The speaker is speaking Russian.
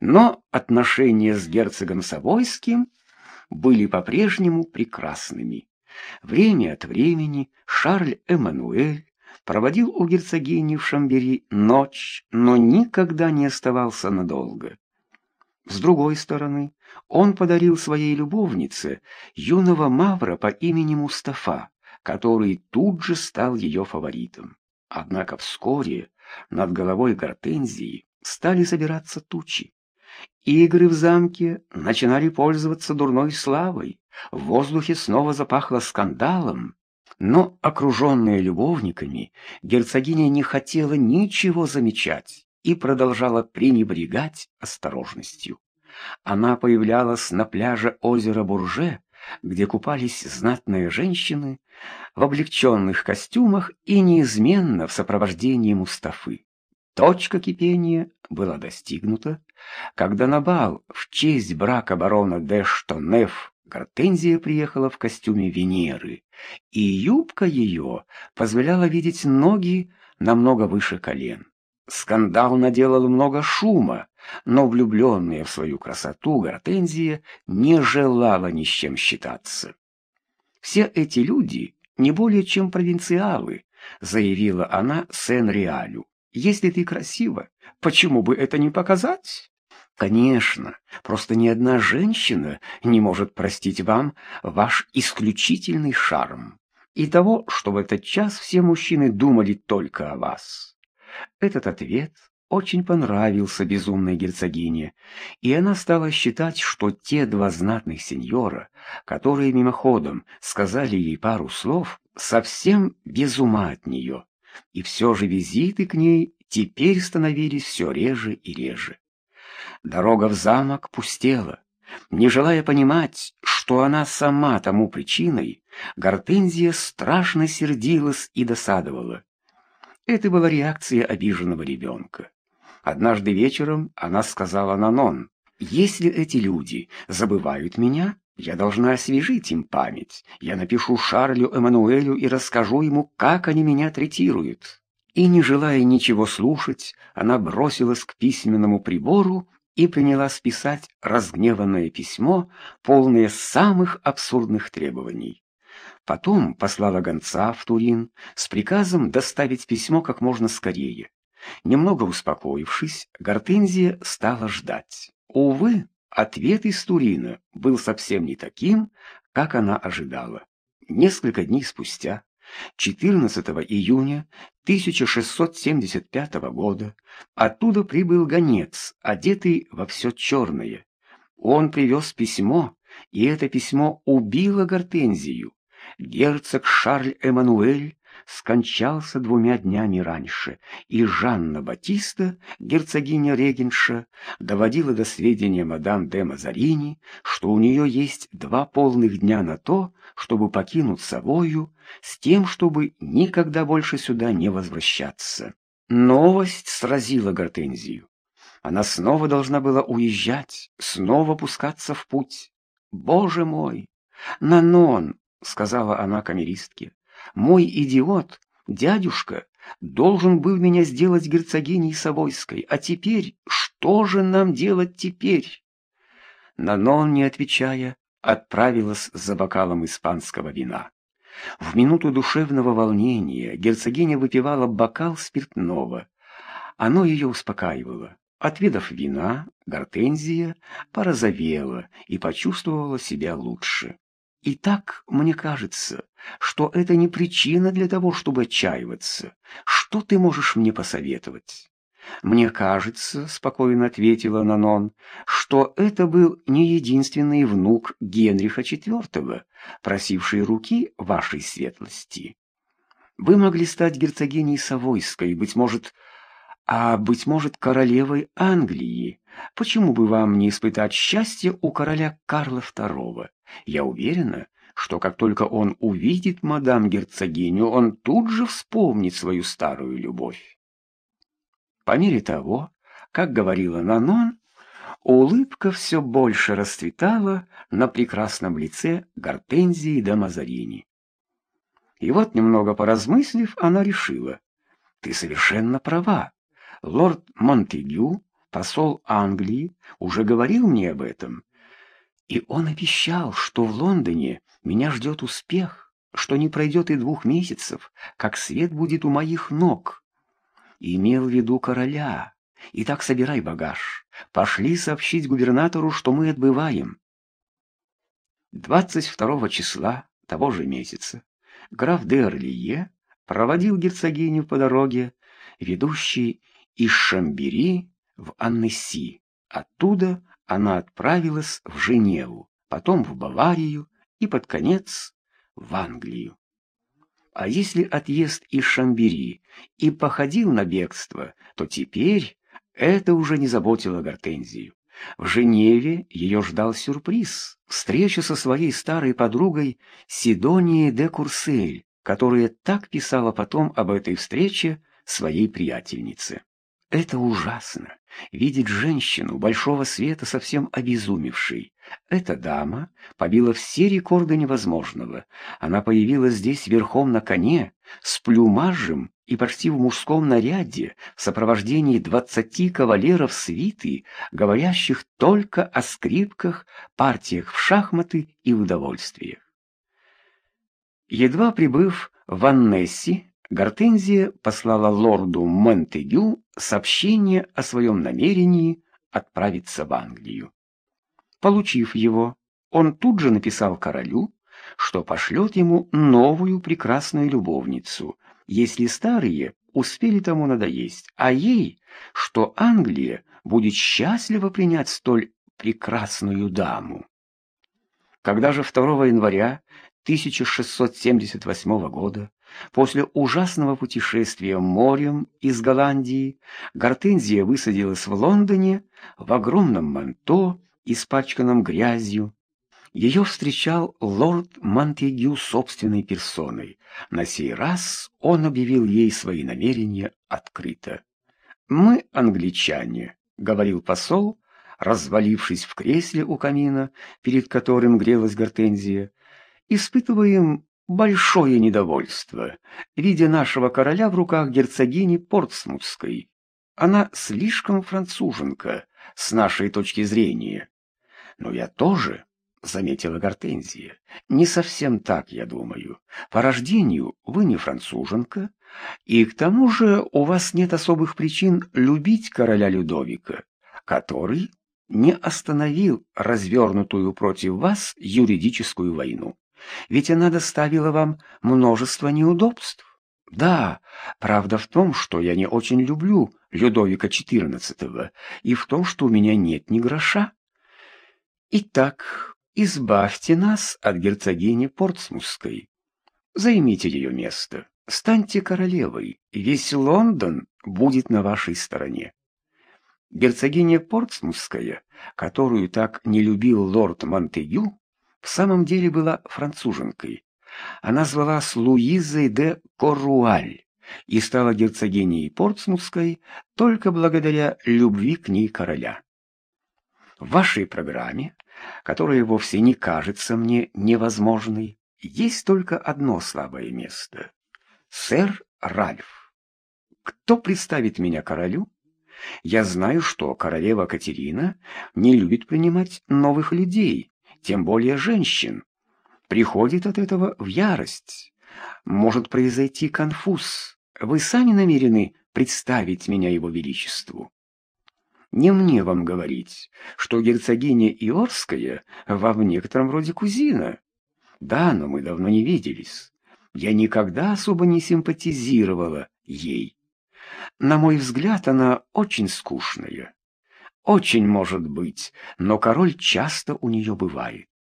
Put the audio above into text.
Но отношения с герцогом Савойским были по-прежнему прекрасными. Время от времени Шарль Эммануэль проводил у герцогини в Шамбери ночь, но никогда не оставался надолго. С другой стороны, он подарил своей любовнице юного мавра по имени Мустафа, который тут же стал ее фаворитом. Однако вскоре над головой Гортензии стали собираться тучи. Игры в замке начинали пользоваться дурной славой, в воздухе снова запахло скандалом. Но, окруженная любовниками, герцогиня не хотела ничего замечать и продолжала пренебрегать осторожностью. Она появлялась на пляже озера Бурже, где купались знатные женщины в облегченных костюмах и неизменно в сопровождении Мустафы. Точка кипения была достигнута, когда на бал в честь брака барона де Штонеф Гортензия приехала в костюме Венеры, и юбка ее позволяла видеть ноги намного выше колен. Скандал наделал много шума, но влюбленная в свою красоту Гортензия не желала ни с чем считаться. «Все эти люди не более чем провинциалы», — заявила она Сен-Реалю. «Если ты красива, почему бы это не показать?» «Конечно, просто ни одна женщина не может простить вам ваш исключительный шарм и того, что в этот час все мужчины думали только о вас». Этот ответ очень понравился безумной герцогине, и она стала считать, что те два знатных сеньора, которые мимоходом сказали ей пару слов, совсем без ума от нее, и все же визиты к ней теперь становились все реже и реже. Дорога в замок пустела. Не желая понимать, что она сама тому причиной, Гортензия страшно сердилась и досадовала. Это была реакция обиженного ребенка. Однажды вечером она сказала Нанон, «Если эти люди забывают меня, я должна освежить им память. Я напишу Шарлю Эммануэлю и расскажу ему, как они меня третируют». И, не желая ничего слушать, она бросилась к письменному прибору и принялась писать разгневанное письмо, полное самых абсурдных требований. Потом послала гонца в Турин с приказом доставить письмо как можно скорее. Немного успокоившись, Гортензия стала ждать. Увы, ответ из Турина был совсем не таким, как она ожидала. Несколько дней спустя, 14 июня 1675 года, оттуда прибыл гонец, одетый во все черное. Он привез письмо, и это письмо убило Гортензию. Герцог Шарль Эммануэль скончался двумя днями раньше, и Жанна Батиста, герцогиня Регенша, доводила до сведения мадам де Мазарини, что у нее есть два полных дня на то, чтобы покинуть Савою, с тем, чтобы никогда больше сюда не возвращаться. Новость сразила Гортензию. Она снова должна была уезжать, снова пускаться в путь. «Боже мой! Нанон!» — сказала она камеристке. «Мой идиот, дядюшка, должен был меня сделать герцогиней Савойской, а теперь что же нам делать теперь?» Нанон, не отвечая, отправилась за бокалом испанского вина. В минуту душевного волнения герцогиня выпивала бокал спиртного. Оно ее успокаивало. Отведав вина, Гортензия порозовела и почувствовала себя лучше. Итак, мне кажется, что это не причина для того, чтобы отчаиваться. Что ты можешь мне посоветовать? Мне кажется, спокойно ответила Нанон, что это был не единственный внук Генриха IV, просивший руки вашей светлости. Вы могли стать герцогиней Савойской, быть может, а, быть может, королевой Англии. Почему бы вам не испытать счастье у короля Карла II? Я уверена, что как только он увидит мадам-герцогиню, он тут же вспомнит свою старую любовь. По мере того, как говорила Нанон, улыбка все больше расцветала на прекрасном лице Гортензии де Мазарини. И вот, немного поразмыслив, она решила, «Ты совершенно права. Лорд Монтегю посол Англии, уже говорил мне об этом. И он обещал, что в Лондоне меня ждет успех, что не пройдет и двух месяцев, как свет будет у моих ног. Имел в виду короля. Итак, собирай багаж. Пошли сообщить губернатору, что мы отбываем. 22 числа того же месяца граф де Орлие проводил герцогиню по дороге, ведущей из Шамбери в Аннесси. Оттуда она отправилась в Женеву, потом в Баварию и под конец в Англию. А если отъезд из Шамбери и походил на бегство, то теперь это уже не заботило Гортензию. В Женеве ее ждал сюрприз — встреча со своей старой подругой Сидонией де Курсель, которая так писала потом об этой встрече своей приятельнице. Это ужасно — видеть женщину большого света совсем обезумевшей. Эта дама побила все рекорды невозможного. Она появилась здесь верхом на коне, с плюмажем и почти в мужском наряде, в сопровождении двадцати кавалеров свиты, говорящих только о скрипках, партиях в шахматы и удовольствиях. Едва прибыв в Аннесси, Гортензия послала лорду Монтегю сообщение о своем намерении отправиться в Англию. Получив его, он тут же написал королю, что пошлет ему новую прекрасную любовницу, если старые успели тому надоесть, а ей, что Англия будет счастлива принять столь прекрасную даму. Когда же 2 января 1678 года После ужасного путешествия морем из Голландии Гортензия высадилась в Лондоне в огромном манто, испачканном грязью. Ее встречал лорд Монтегю собственной персоной. На сей раз он объявил ей свои намерения открыто. «Мы англичане», — говорил посол, развалившись в кресле у камина, перед которым грелась Гортензия, — «испытываем большое недовольство, видя нашего короля в руках герцогини Портсмутской. Она слишком француженка, с нашей точки зрения. Но я тоже, — заметила Гортензия, — не совсем так, я думаю. По рождению вы не француженка, и к тому же у вас нет особых причин любить короля Людовика, который не остановил развернутую против вас юридическую войну. Ведь она доставила вам множество неудобств. Да, правда в том, что я не очень люблю Людовика XIV, и в том, что у меня нет ни гроша. Итак, избавьте нас от герцогини Портсмусской. Займите ее место, станьте королевой, весь Лондон будет на вашей стороне. Герцогиня Портсмусская, которую так не любил лорд Монтегю, в самом деле была француженкой. Она звалась Луизой де Корруаль и стала герцогиней Портсмутской только благодаря любви к ней короля. В вашей программе, которая вовсе не кажется мне невозможной, есть только одно слабое место. Сэр Ральф. Кто представит меня королю? Я знаю, что королева Катерина не любит принимать новых людей, тем более женщин, приходит от этого в ярость. Может произойти конфуз. Вы сами намерены представить меня его величеству. Не мне вам говорить, что герцогиня Иорская вам в некотором роде кузина. Да, но мы давно не виделись. Я никогда особо не симпатизировала ей. На мой взгляд, она очень скучная. Очень может быть, но король часто у нее бывает.